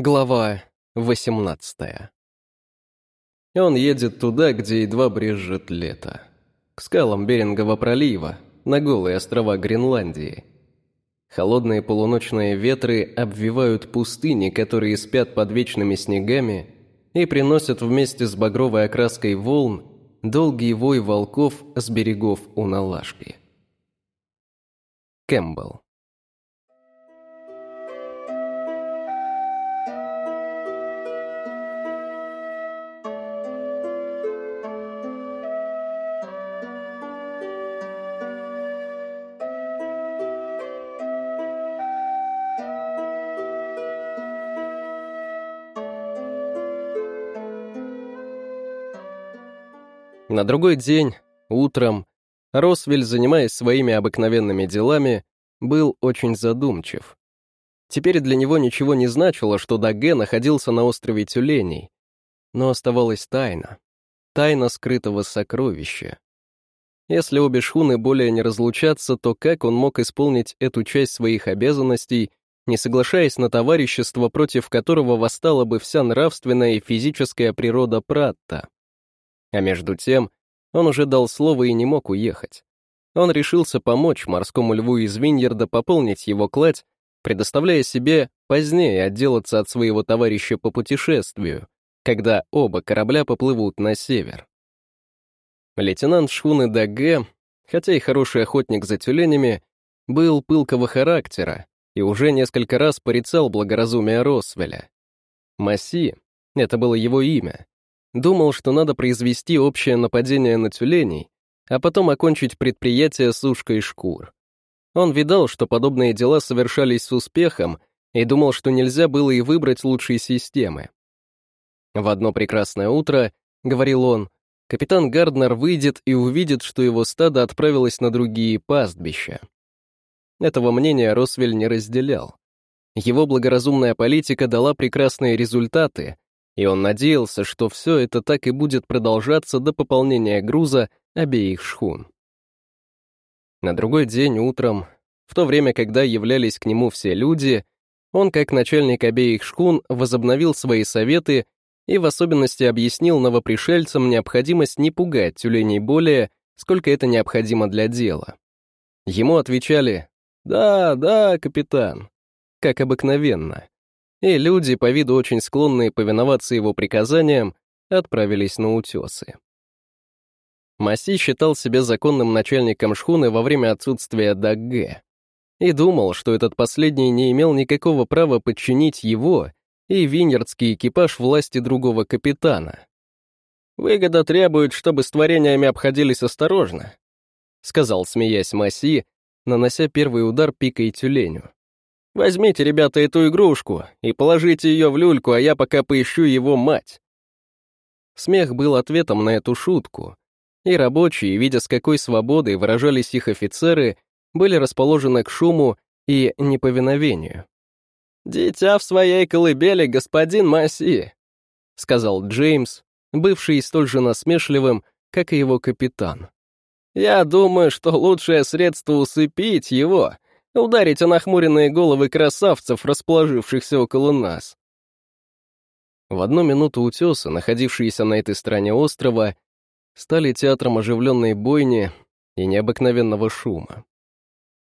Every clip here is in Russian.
Глава 18 Он едет туда, где едва брежет лето. К скалам Берингова пролива, на голые острова Гренландии. Холодные полуночные ветры обвивают пустыни, которые спят под вечными снегами и приносят вместе с багровой окраской волн долгий вой волков с берегов Уналашки. Кэмпбелл На другой день, утром, Росвель, занимаясь своими обыкновенными делами, был очень задумчив. Теперь для него ничего не значило, что Даге находился на острове Тюленей, но оставалась тайна, тайна скрытого сокровища. Если обе шхуны более не разлучатся, то как он мог исполнить эту часть своих обязанностей, не соглашаясь на товарищество, против которого восстала бы вся нравственная и физическая природа Пратта? А между тем, он уже дал слово и не мог уехать. Он решился помочь морскому льву из Виньерда пополнить его кладь, предоставляя себе позднее отделаться от своего товарища по путешествию, когда оба корабля поплывут на север. Лейтенант шхуны Даге, хотя и хороший охотник за тюленями, был пылкого характера и уже несколько раз порицал благоразумие Росвеля. Масси — это было его имя, Думал, что надо произвести общее нападение на тюленей, а потом окончить предприятие сушкой шкур. Он видал, что подобные дела совершались с успехом, и думал, что нельзя было и выбрать лучшие системы. В одно прекрасное утро, говорил он, капитан Гарднер выйдет и увидит, что его стадо отправилось на другие пастбища. Этого мнения Росвель не разделял. Его благоразумная политика дала прекрасные результаты, и он надеялся, что все это так и будет продолжаться до пополнения груза обеих шхун. На другой день утром, в то время, когда являлись к нему все люди, он, как начальник обеих шхун, возобновил свои советы и в особенности объяснил новопришельцам необходимость не пугать тюленей более, сколько это необходимо для дела. Ему отвечали «Да, да, капитан», как обыкновенно и люди, по виду очень склонные повиноваться его приказаниям, отправились на утесы. Маси считал себя законным начальником шхуны во время отсутствия Дагге и думал, что этот последний не имел никакого права подчинить его и винердский экипаж власти другого капитана. «Выгода требует, чтобы с творениями обходились осторожно», сказал, смеясь Маси, нанося первый удар пикой тюленю. Возьмите, ребята, эту игрушку и положите ее в люльку, а я пока поищу его мать». Смех был ответом на эту шутку, и рабочие, видя с какой свободой выражались их офицеры, были расположены к шуму и неповиновению. «Дитя в своей колыбели, господин Масси», — сказал Джеймс, бывший столь же насмешливым, как и его капитан. «Я думаю, что лучшее средство усыпить его ударить о нахмуренные головы красавцев, расположившихся около нас. В одну минуту утесы, находившиеся на этой стороне острова, стали театром оживленной бойни и необыкновенного шума.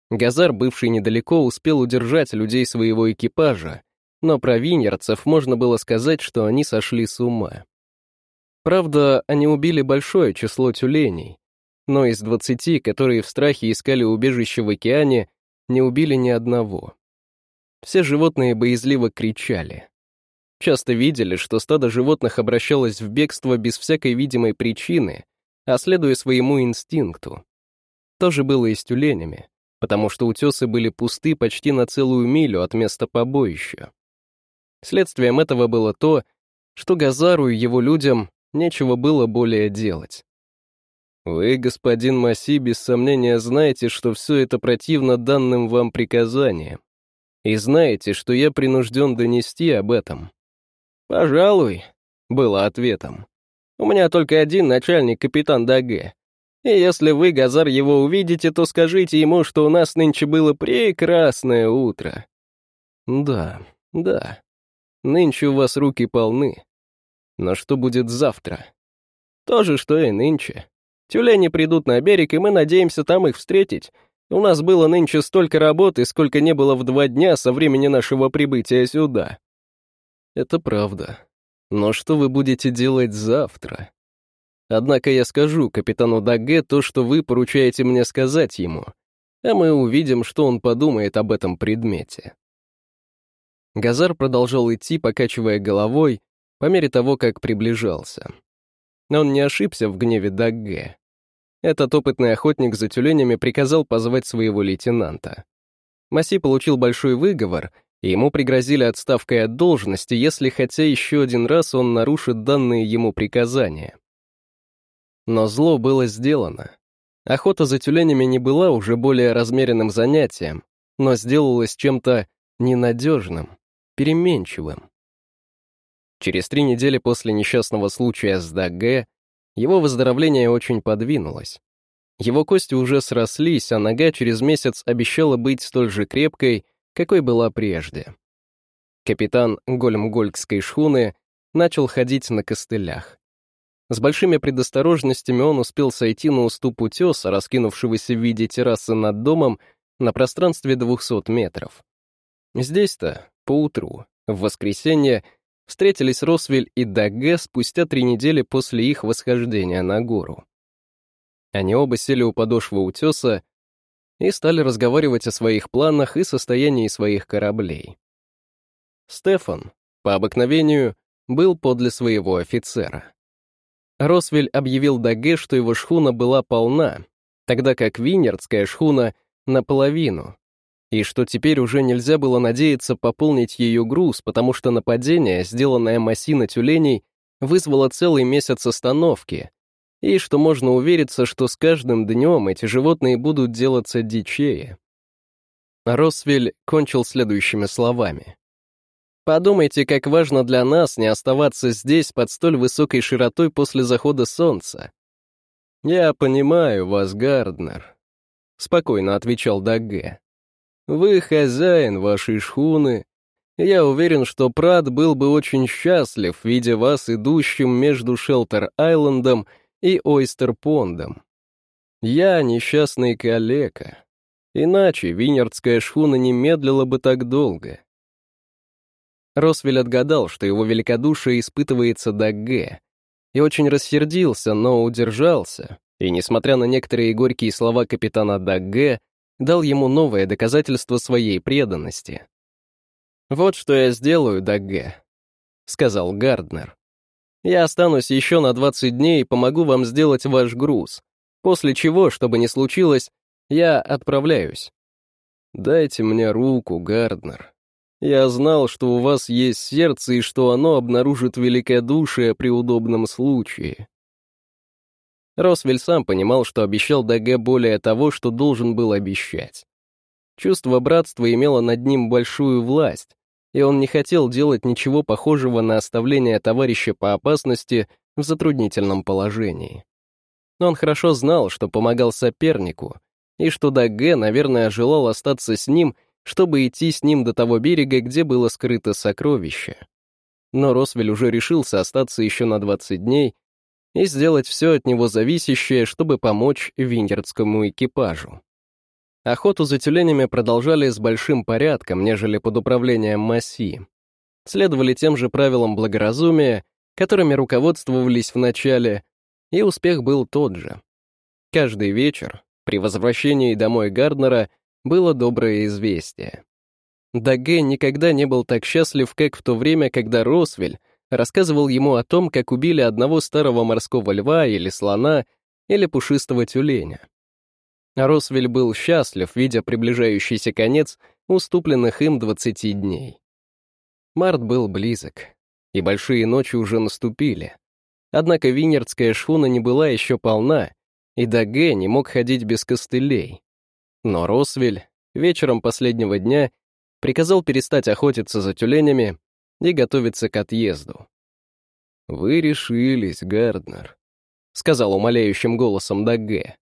Газар, бывший недалеко, успел удержать людей своего экипажа, но про винерцев можно было сказать, что они сошли с ума. Правда, они убили большое число тюленей, но из двадцати, которые в страхе искали убежище в океане, не убили ни одного. Все животные боязливо кричали. Часто видели, что стадо животных обращалось в бегство без всякой видимой причины, а следуя своему инстинкту. То же было и с тюленями, потому что утесы были пусты почти на целую милю от места побоища. Следствием этого было то, что Газару и его людям нечего было более делать. Вы, господин Маси, без сомнения знаете, что все это противно данным вам приказаниям. И знаете, что я принужден донести об этом. Пожалуй, было ответом. У меня только один начальник, капитан Даге. И если вы, Газар, его увидите, то скажите ему, что у нас нынче было прекрасное утро. Да, да, Нынче у вас руки полны. Но что будет завтра? То же, что и нынче. Тюлени придут на берег, и мы надеемся там их встретить. У нас было нынче столько работы, сколько не было в два дня со времени нашего прибытия сюда. Это правда. Но что вы будете делать завтра? Однако я скажу капитану Даге то, что вы поручаете мне сказать ему, а мы увидим, что он подумает об этом предмете. Газар продолжал идти, покачивая головой, по мере того, как приближался. Но он не ошибся в гневе Дагге. Этот опытный охотник за тюленями приказал позвать своего лейтенанта. Маси получил большой выговор, и ему пригрозили отставкой от должности, если хотя еще один раз он нарушит данные ему приказания. Но зло было сделано. Охота за тюленями не была уже более размеренным занятием, но сделалась чем-то ненадежным, переменчивым. Через три недели после несчастного случая с Дагге его выздоровление очень подвинулось. Его кости уже срослись, а нога через месяц обещала быть столь же крепкой, какой была прежде. Капитан Гольмгольгской шхуны начал ходить на костылях. С большими предосторожностями он успел сойти на уступ утеса, раскинувшегося в виде террасы над домом, на пространстве 200 метров. Здесь-то, поутру, в воскресенье, встретились Росвель и Даге спустя три недели после их восхождения на гору. Они оба сели у подошвы утеса и стали разговаривать о своих планах и состоянии своих кораблей. Стефан, по обыкновению, был подле своего офицера. Росвель объявил Даге, что его шхуна была полна, тогда как Винердская шхуна — наполовину, и что теперь уже нельзя было надеяться пополнить ее груз, потому что нападение, сделанное Массина тюленей, вызвало целый месяц остановки, и что можно увериться, что с каждым днем эти животные будут делаться дичее. Росвель кончил следующими словами. «Подумайте, как важно для нас не оставаться здесь под столь высокой широтой после захода солнца». «Я понимаю вас, Гарднер», — спокойно отвечал Дагге. Вы хозяин вашей шхуны. Я уверен, что Прат был бы очень счастлив, видя вас идущим между Шелтер-Айлендом и Ойстер-Пондом. Я несчастный калека. Иначе винердская шхуна не медлила бы так долго. Росвель отгадал, что его великодушие испытывается до Г, и очень рассердился, но удержался, и, несмотря на некоторые горькие слова капитана Дагге, дал ему новое доказательство своей преданности. «Вот что я сделаю, Дагге», — сказал Гарднер. «Я останусь еще на 20 дней и помогу вам сделать ваш груз, после чего, чтобы не случилось, я отправляюсь». «Дайте мне руку, Гарднер. Я знал, что у вас есть сердце и что оно обнаружит великодушие при удобном случае. Росвель сам понимал, что обещал Даге более того, что должен был обещать. Чувство братства имело над ним большую власть, и он не хотел делать ничего похожего на оставление товарища по опасности в затруднительном положении. Но он хорошо знал, что помогал сопернику, и что Даге, наверное, желал остаться с ним, чтобы идти с ним до того берега, где было скрыто сокровище. Но Росвель уже решился остаться еще на 20 дней, и сделать все от него зависящее, чтобы помочь виндердскому экипажу. Охоту за тюленями продолжали с большим порядком, нежели под управлением Масси. Следовали тем же правилам благоразумия, которыми руководствовались вначале, и успех был тот же. Каждый вечер, при возвращении домой Гарднера, было доброе известие. Даге никогда не был так счастлив, как в то время, когда Росвель рассказывал ему о том, как убили одного старого морского льва или слона, или пушистого тюленя. Росвель был счастлив, видя приближающийся конец уступленных им 20 дней. Март был близок, и большие ночи уже наступили. Однако винердская шхуна не была еще полна, и Даге не мог ходить без костылей. Но Росвель вечером последнего дня приказал перестать охотиться за тюленями и готовиться к отъезду. «Вы решились, Гарднер», — сказал умоляющим голосом Дагге.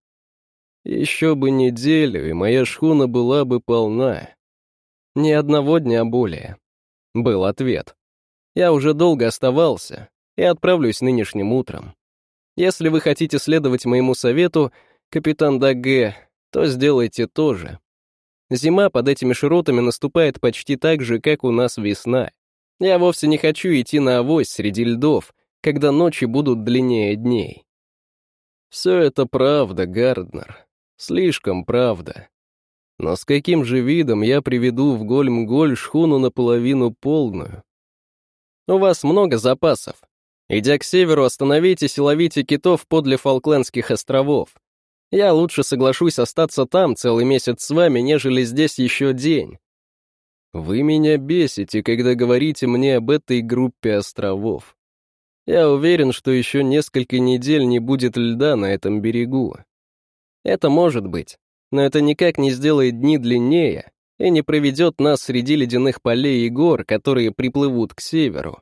«Еще бы неделю, и моя шхуна была бы полна». «Ни одного дня более», — был ответ. Я уже долго оставался и отправлюсь нынешним утром. Если вы хотите следовать моему совету, капитан Даге, то сделайте то же. Зима под этими широтами наступает почти так же, как у нас весна. Я вовсе не хочу идти на авось среди льдов, когда ночи будут длиннее дней. Все это правда, Гарднер. Слишком правда. Но с каким же видом я приведу в Гольмголь шхуну наполовину полную? У вас много запасов. Идя к северу, остановитесь и ловите китов подле Фолклендских островов. Я лучше соглашусь остаться там целый месяц с вами, нежели здесь еще день. Вы меня бесите, когда говорите мне об этой группе островов. Я уверен, что еще несколько недель не будет льда на этом берегу. Это может быть, но это никак не сделает дни длиннее и не проведет нас среди ледяных полей и гор, которые приплывут к северу.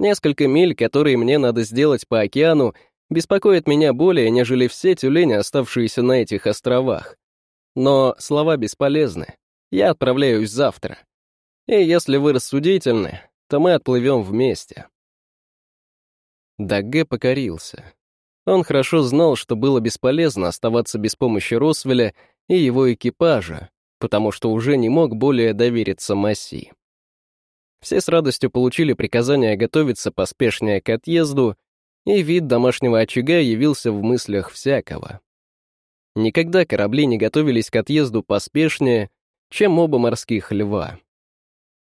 Несколько миль, которые мне надо сделать по океану, беспокоят меня более, нежели все тюлени, оставшиеся на этих островах. Но слова бесполезны. Я отправляюсь завтра. И если вы рассудительны, то мы отплывем вместе. Дагге покорился. Он хорошо знал, что было бесполезно оставаться без помощи Росвеля и его экипажа, потому что уже не мог более довериться Масси. Все с радостью получили приказание готовиться поспешнее к отъезду, и вид домашнего очага явился в мыслях всякого. Никогда корабли не готовились к отъезду поспешнее, чем оба морских льва.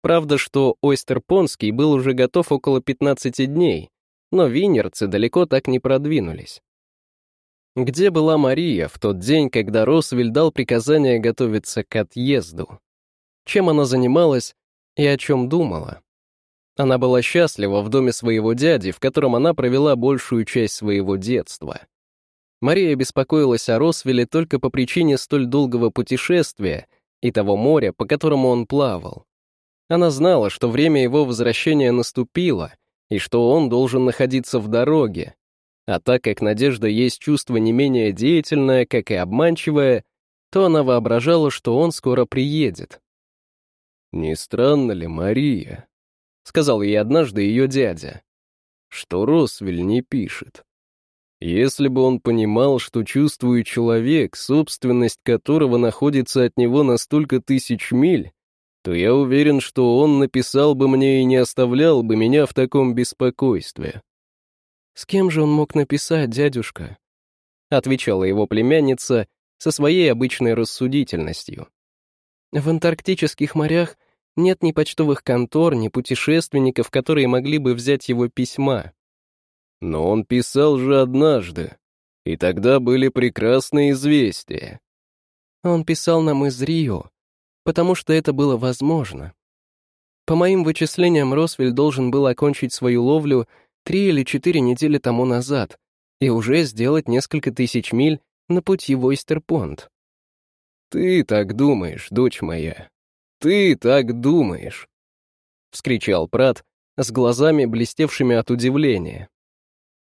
Правда, что Ойстер Понский был уже готов около 15 дней, но винерцы далеко так не продвинулись. Где была Мария в тот день, когда Росвель дал приказание готовиться к отъезду? Чем она занималась и о чем думала. Она была счастлива в доме своего дяди, в котором она провела большую часть своего детства. Мария беспокоилась о Росвеле только по причине столь долгого путешествия и того моря, по которому он плавал. Она знала, что время его возвращения наступило, и что он должен находиться в дороге. А так как Надежда есть чувство не менее деятельное, как и обманчивое, то она воображала, что он скоро приедет. «Не странно ли, Мария?» — сказал ей однажды ее дядя, что Росвель не пишет. Если бы он понимал, что чувствует человек, собственность которого находится от него на столько тысяч миль, то я уверен, что он написал бы мне и не оставлял бы меня в таком беспокойстве. «С кем же он мог написать, дядюшка?» — отвечала его племянница со своей обычной рассудительностью. В антарктических морях нет ни почтовых контор, ни путешественников, которые могли бы взять его письма. Но он писал же однажды, и тогда были прекрасные известия. Он писал нам из Рио, потому что это было возможно. По моим вычислениям, Росвель должен был окончить свою ловлю три или четыре недели тому назад и уже сделать несколько тысяч миль на пути в Ойстерпонт. «Ты так думаешь, дочь моя. Ты так думаешь!» — вскричал Прат с глазами, блестевшими от удивления.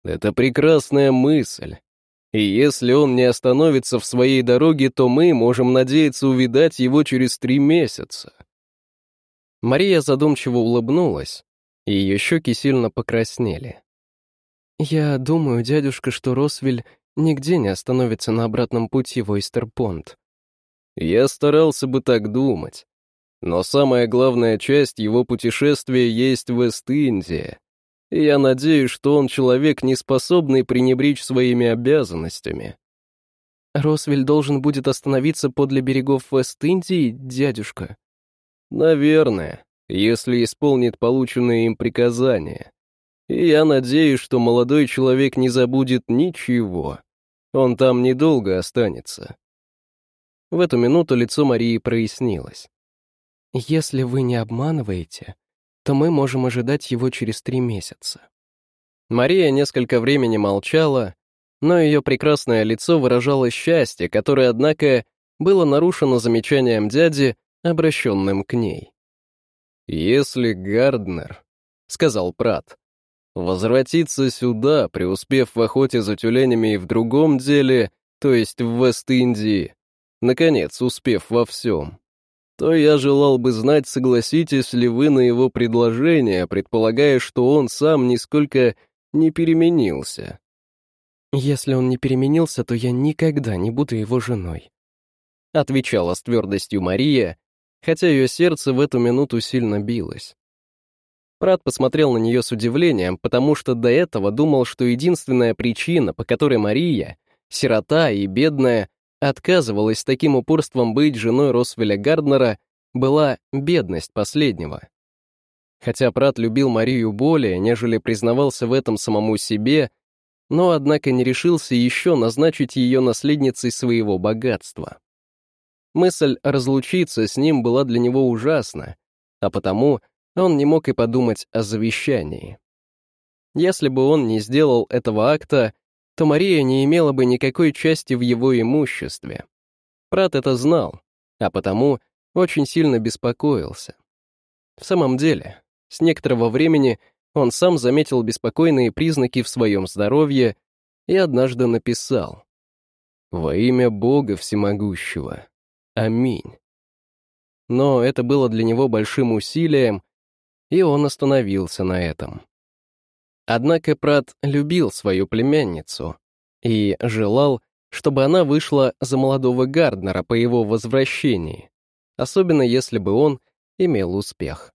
«Это прекрасная мысль. И если он не остановится в своей дороге, то мы можем надеяться увидать его через три месяца». Мария задумчиво улыбнулась, и ее щеки сильно покраснели. «Я думаю, дядюшка, что Росвель нигде не остановится на обратном пути в Ойстерпонт. Я старался бы так думать. Но самая главная часть его путешествия есть в Вест-Индии. И я надеюсь, что он человек, не способный пренебречь своими обязанностями. Росвель должен будет остановиться подле берегов Вест-Индии, дядюшка? Наверное, если исполнит полученные им приказания. И я надеюсь, что молодой человек не забудет ничего. Он там недолго останется. В эту минуту лицо Марии прояснилось. «Если вы не обманываете, то мы можем ожидать его через три месяца». Мария несколько времени молчала, но ее прекрасное лицо выражало счастье, которое, однако, было нарушено замечанием дяди, обращенным к ней. «Если Гарднер», — сказал Прат, — «возвратится сюда, преуспев в охоте за тюленями и в другом деле, то есть в Вест-Индии, наконец, успев во всем, то я желал бы знать, согласитесь ли вы на его предложение, предполагая, что он сам нисколько не переменился. «Если он не переменился, то я никогда не буду его женой», отвечала с твердостью Мария, хотя ее сердце в эту минуту сильно билось. Прат посмотрел на нее с удивлением, потому что до этого думал, что единственная причина, по которой Мария, сирота и бедная, отказывалась таким упорством быть женой Росвеля Гарднера, была бедность последнего. Хотя Прат любил Марию более, нежели признавался в этом самому себе, но, однако, не решился еще назначить ее наследницей своего богатства. Мысль разлучиться с ним была для него ужасна, а потому он не мог и подумать о завещании. Если бы он не сделал этого акта, то Мария не имела бы никакой части в его имуществе. Прат это знал, а потому очень сильно беспокоился. В самом деле, с некоторого времени он сам заметил беспокойные признаки в своем здоровье и однажды написал «Во имя Бога Всемогущего. Аминь». Но это было для него большим усилием, и он остановился на этом. Однако Прат любил свою племянницу и желал, чтобы она вышла за молодого Гарднера по его возвращении, особенно если бы он имел успех.